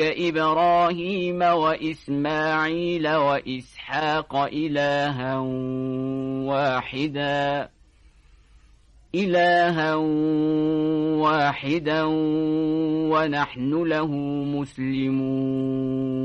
إبراهيم وإسماعيل وإسحاق إلها واحدا إلها واحدا ونحن له مسلمون.